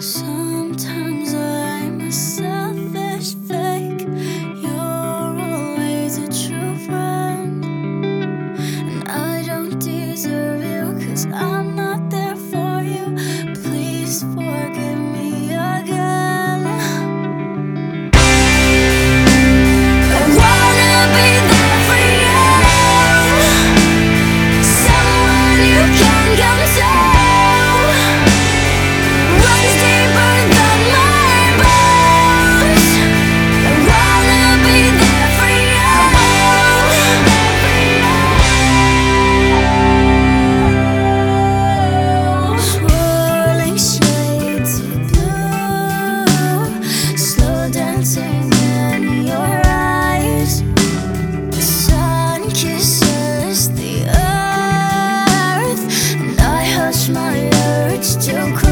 So my urge to cry.